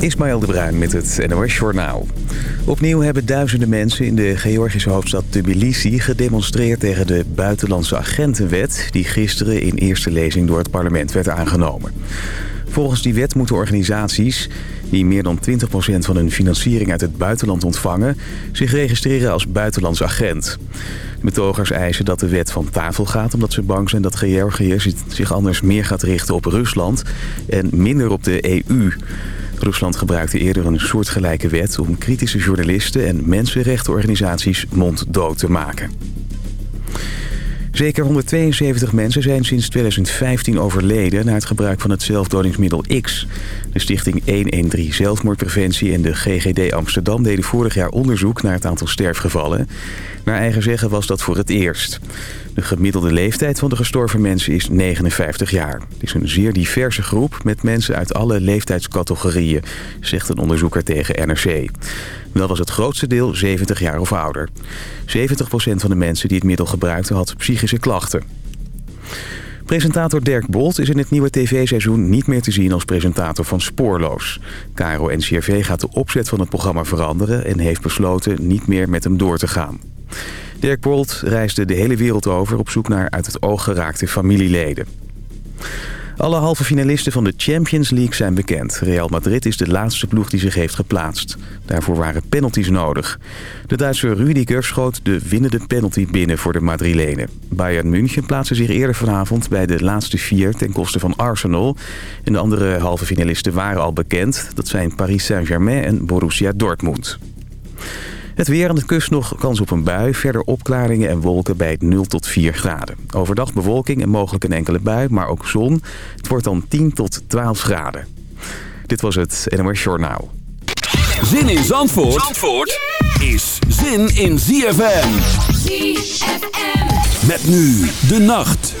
Ismaël de Bruin met het NOS Journaal. Opnieuw hebben duizenden mensen in de Georgische hoofdstad Tbilisi gedemonstreerd tegen de buitenlandse agentenwet... die gisteren in eerste lezing door het parlement werd aangenomen. Volgens die wet moeten organisaties die meer dan 20% van hun financiering uit het buitenland ontvangen... zich registreren als buitenlands agent. Betogers eisen dat de wet van tafel gaat... omdat ze bang zijn dat Georgië zich anders meer gaat richten op Rusland... en minder op de EU. Rusland gebruikte eerder een soortgelijke wet... om kritische journalisten en mensenrechtenorganisaties monddood te maken. Zeker 172 mensen zijn sinds 2015 overleden... na het gebruik van het zelfdodingsmiddel X. De stichting 113 Zelfmoordpreventie en de GGD Amsterdam... deden vorig jaar onderzoek naar het aantal sterfgevallen. Naar eigen zeggen was dat voor het eerst. De gemiddelde leeftijd van de gestorven mensen is 59 jaar. Het is een zeer diverse groep met mensen uit alle leeftijdscategorieën... zegt een onderzoeker tegen NRC. Wel was het grootste deel 70 jaar of ouder. 70% van de mensen die het middel gebruikten had psychische klachten. Presentator Dirk Bolt is in het nieuwe tv-seizoen niet meer te zien als presentator van Spoorloos. Caro NCRV gaat de opzet van het programma veranderen en heeft besloten niet meer met hem door te gaan. Dirk Bolt reisde de hele wereld over op zoek naar uit het oog geraakte familieleden. Alle halve finalisten van de Champions League zijn bekend. Real Madrid is de laatste ploeg die zich heeft geplaatst. Daarvoor waren penalties nodig. De Duitse Rüdiger schoot de winnende penalty binnen voor de Madrilenen. Bayern München plaatste zich eerder vanavond bij de laatste vier ten koste van Arsenal. En de andere halve finalisten waren al bekend. Dat zijn Paris Saint-Germain en Borussia Dortmund. Het weer aan de kust nog kans op een bui. Verder opklaringen en wolken bij 0 tot 4 graden. Overdag bewolking en mogelijk een enkele bui, maar ook zon. Het wordt dan 10 tot 12 graden. Dit was het NMR Journaal. Zin in Zandvoort, Zandvoort is zin in ZFM. ZFM. Met nu de nacht.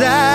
desire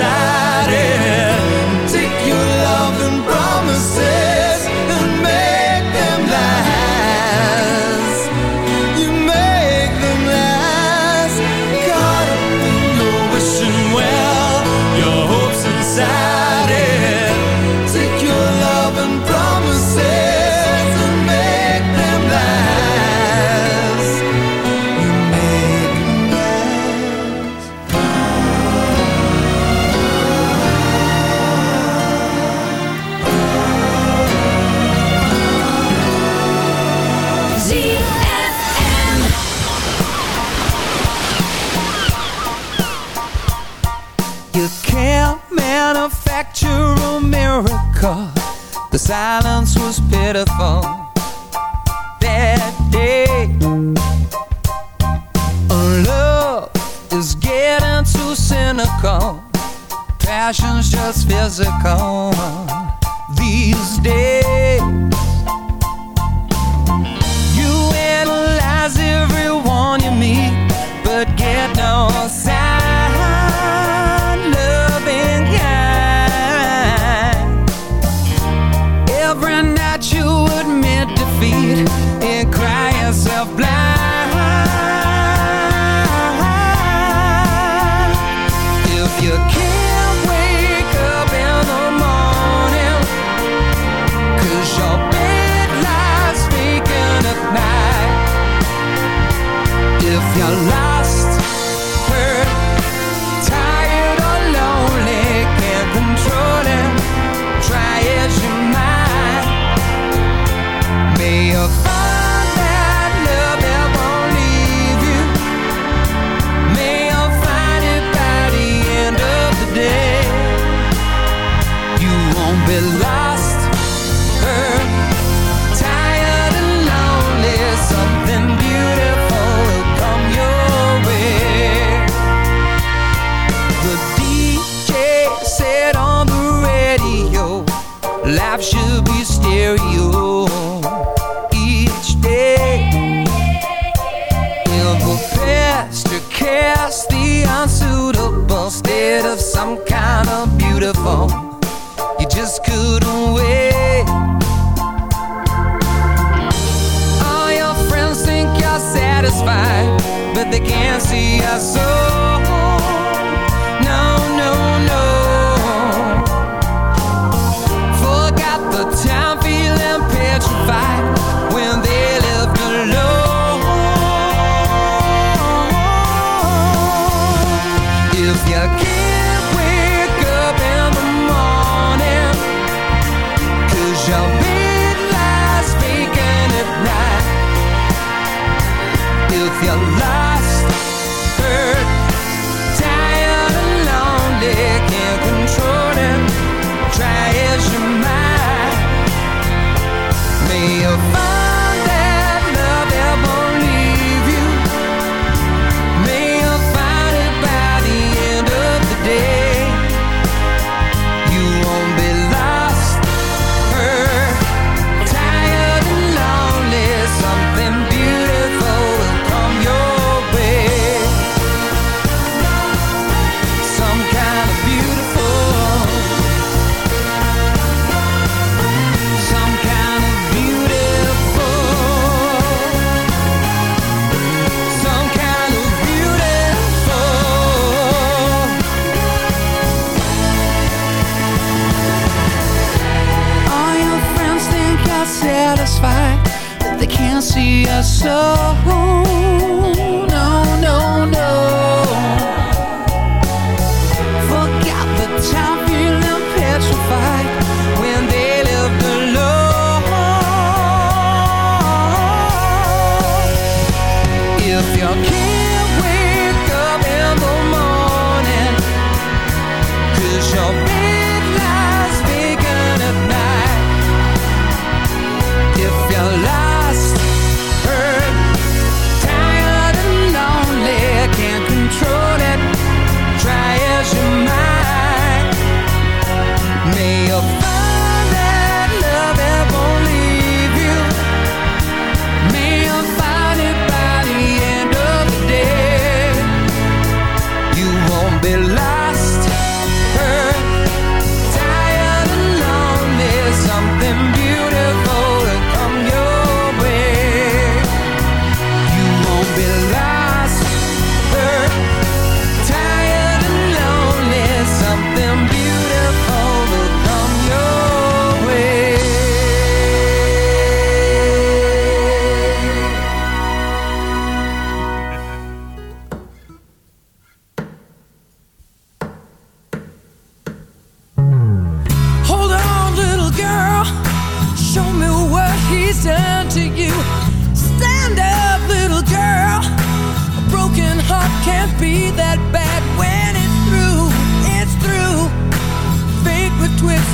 pasar. pitiful.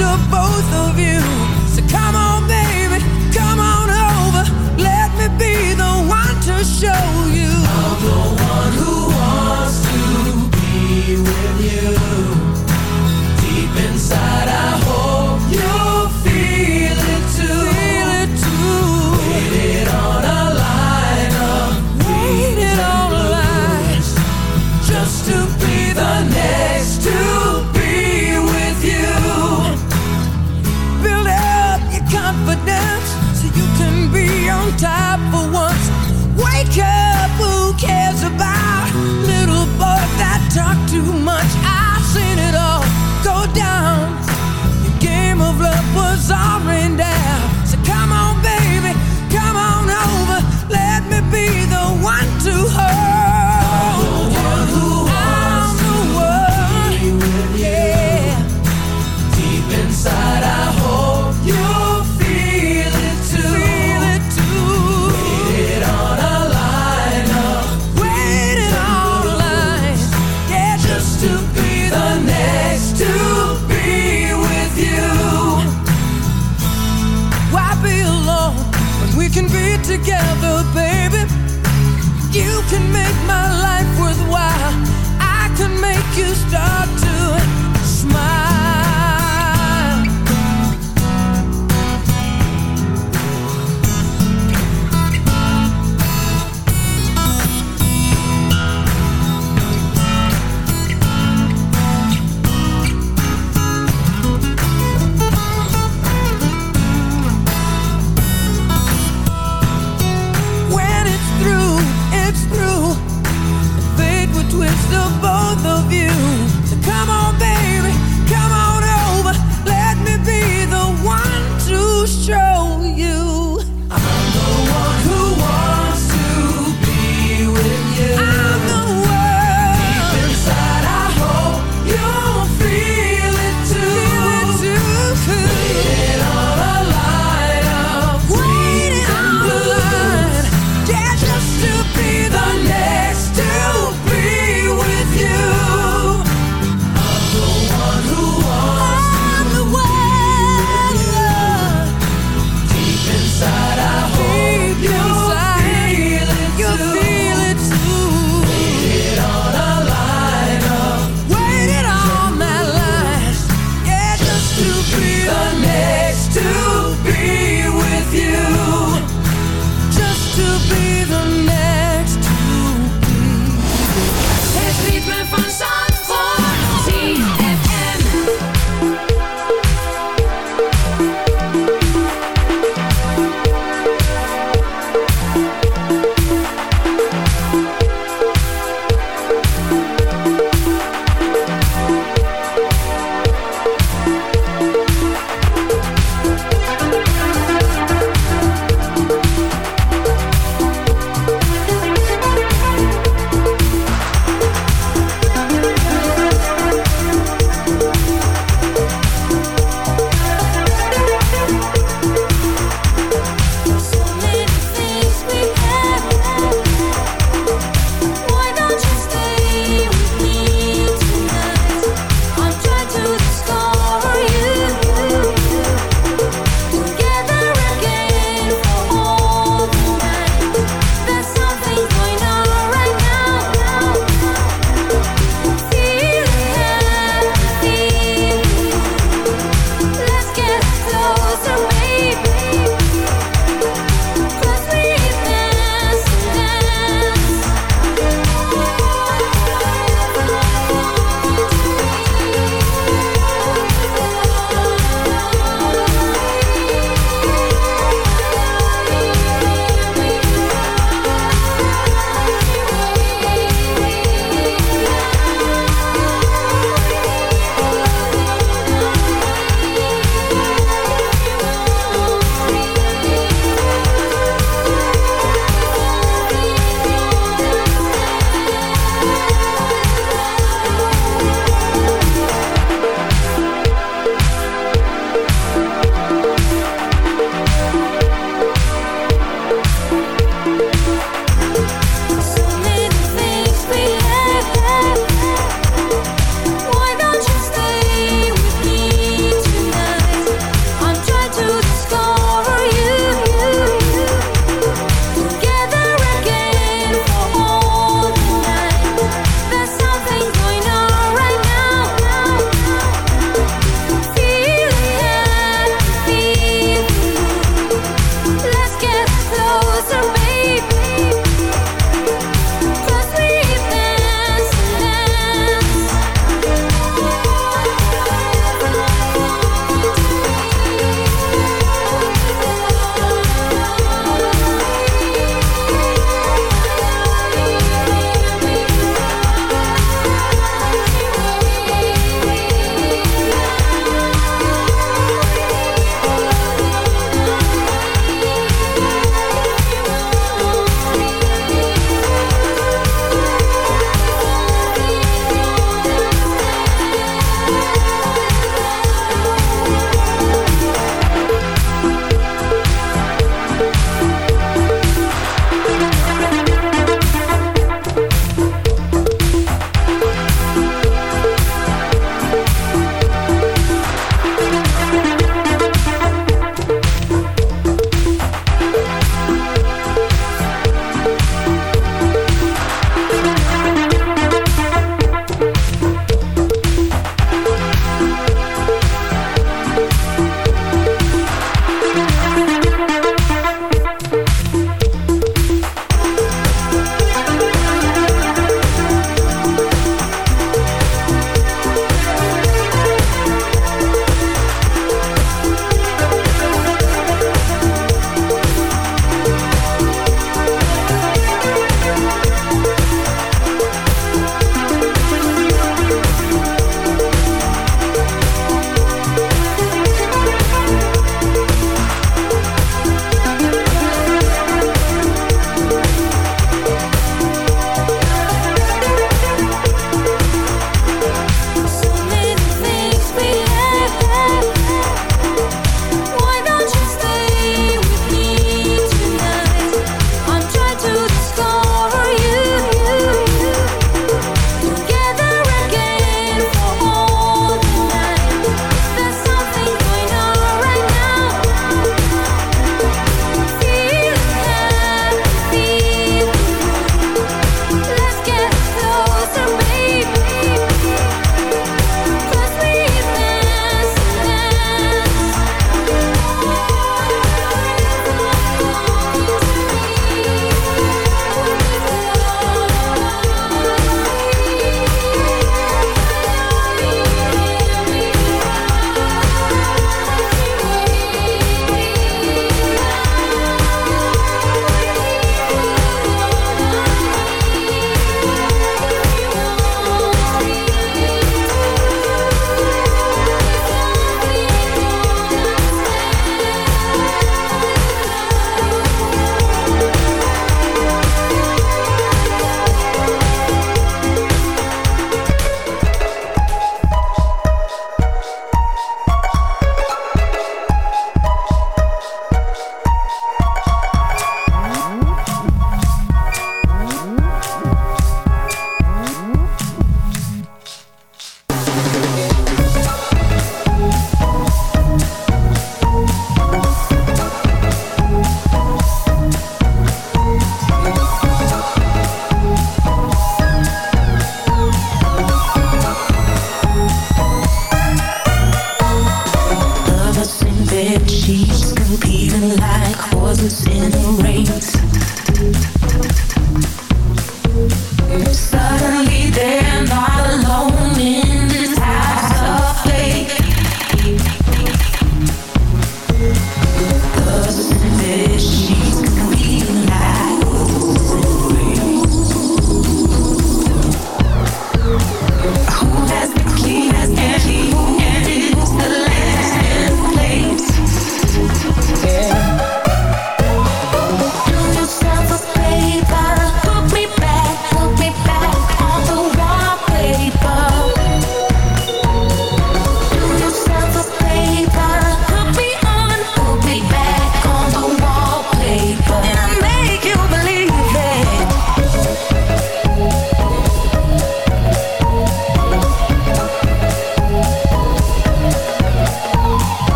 to both of you. So come on, baby, come on over. Let me be the one to show you. I'm the one who wants to be with you.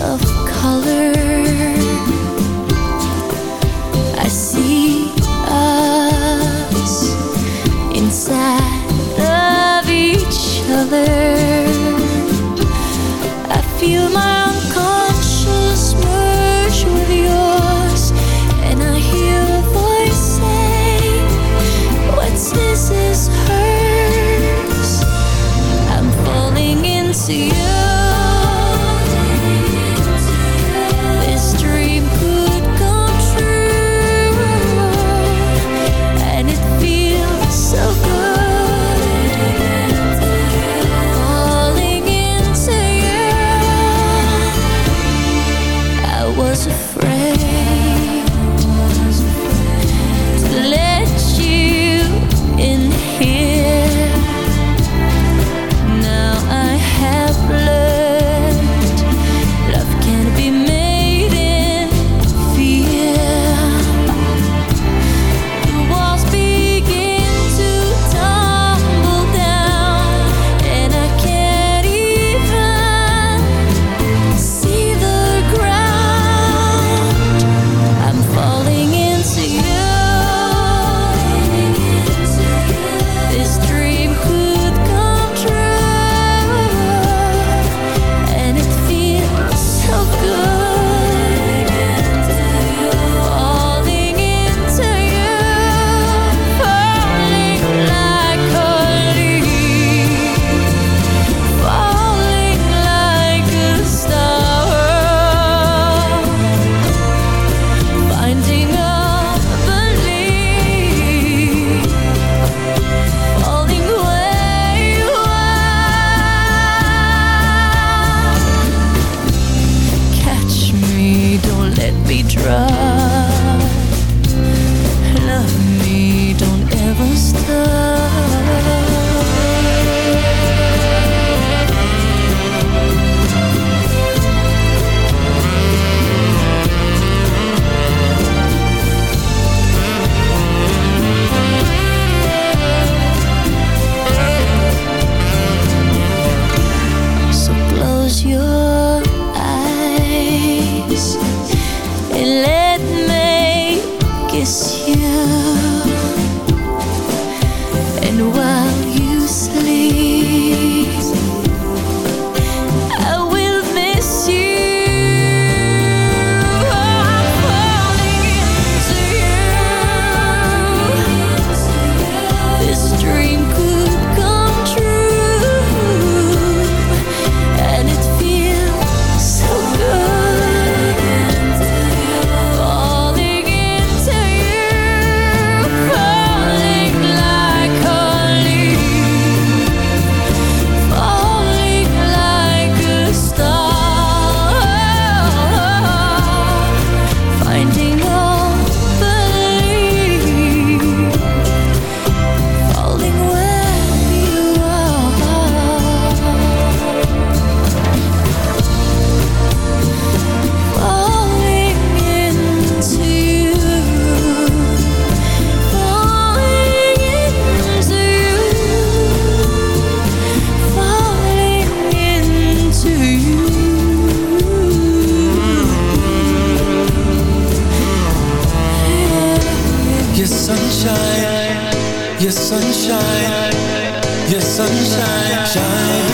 of color. Your sunshine, your sunshine, shine.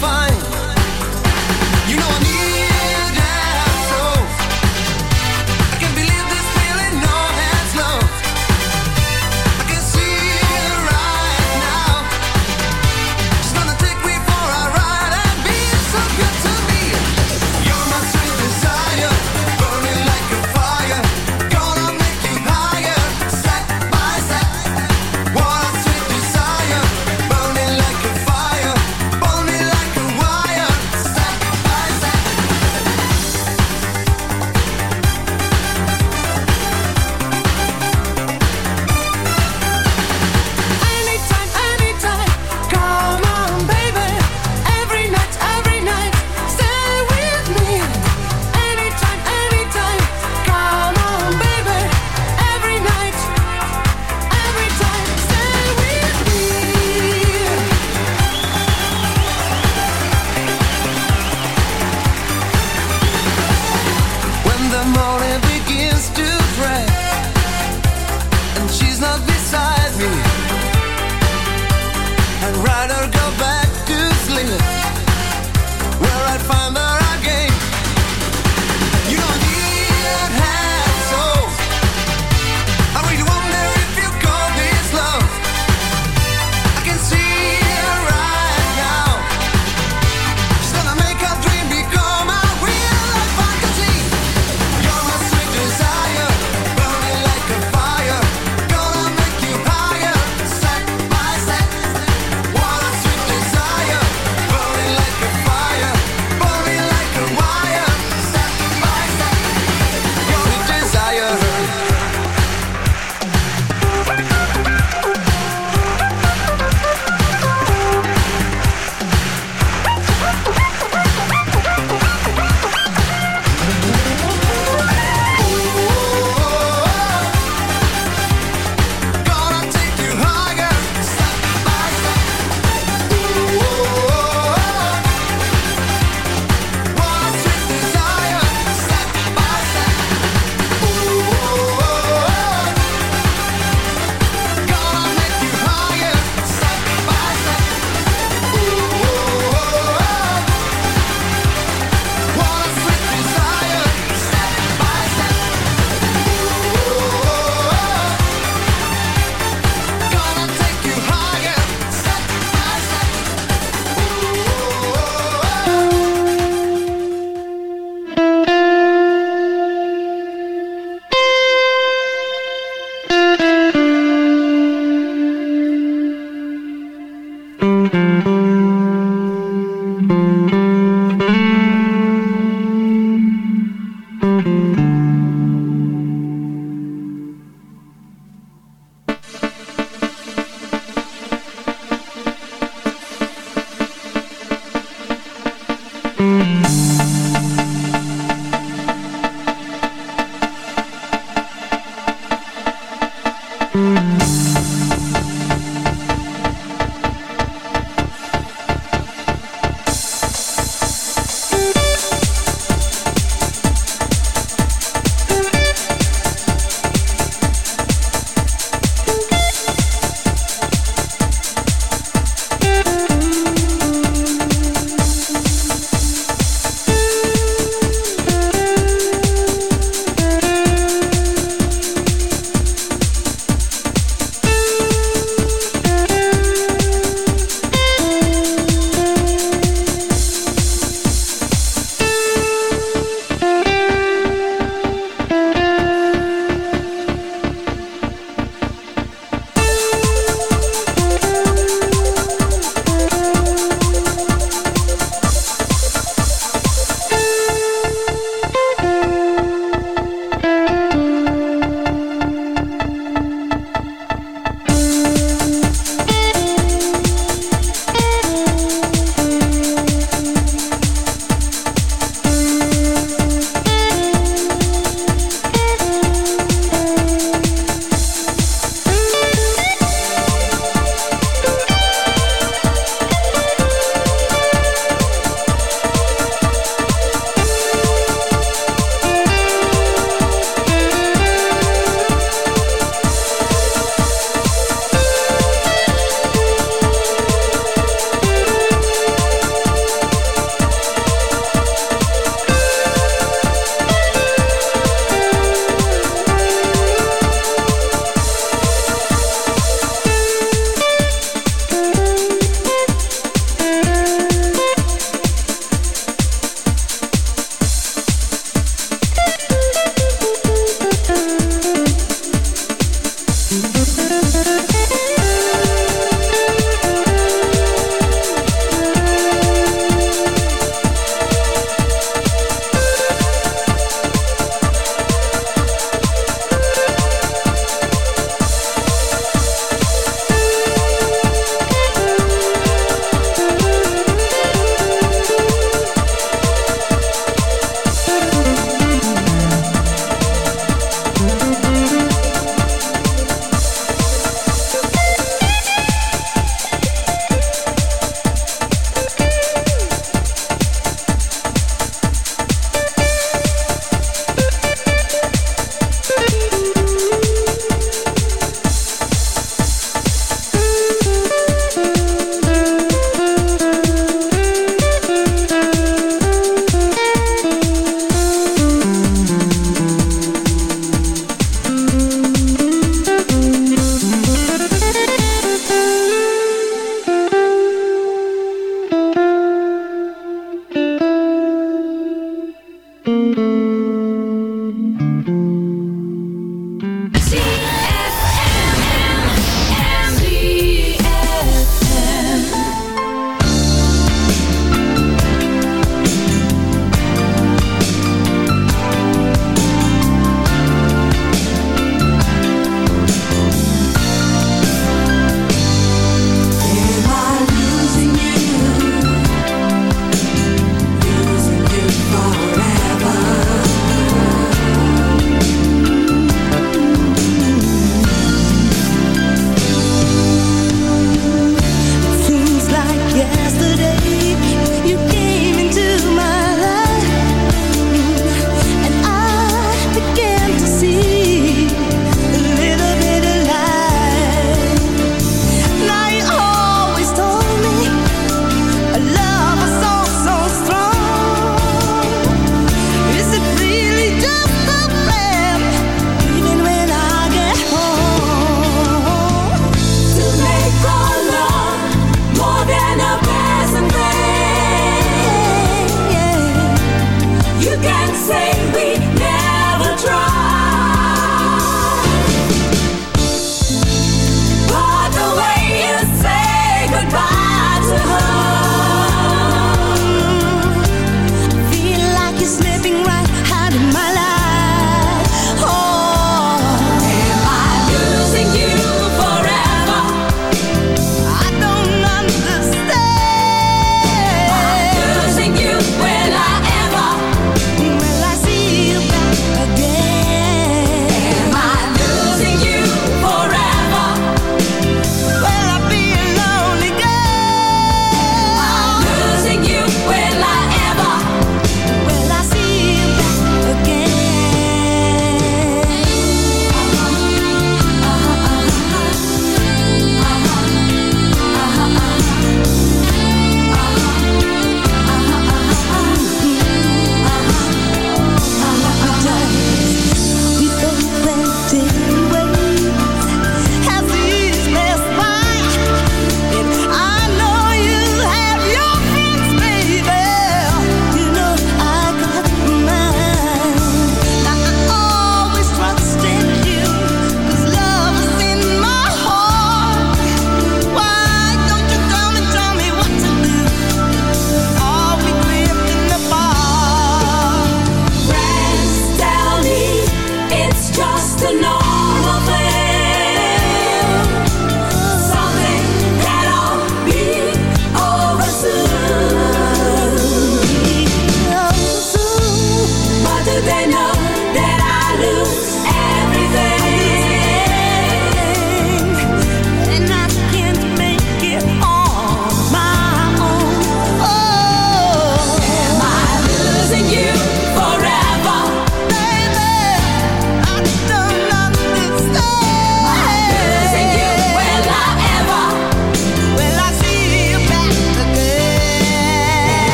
find